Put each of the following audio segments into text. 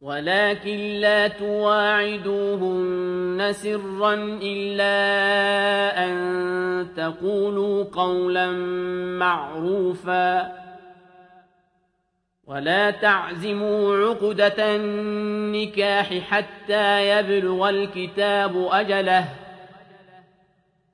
ولكن لا تواعدوهن سرا إلا أن تقولوا قولا معروفا. ولا تعزموا عقدة النكاح حتى يبلغ الكتاب أجله.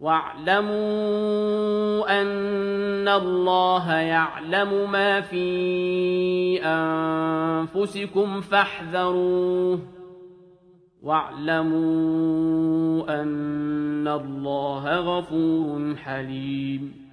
واعلموا أن الله يعلم ما في أنفسكم فاحذروه واعلموا أن الله غفور حليم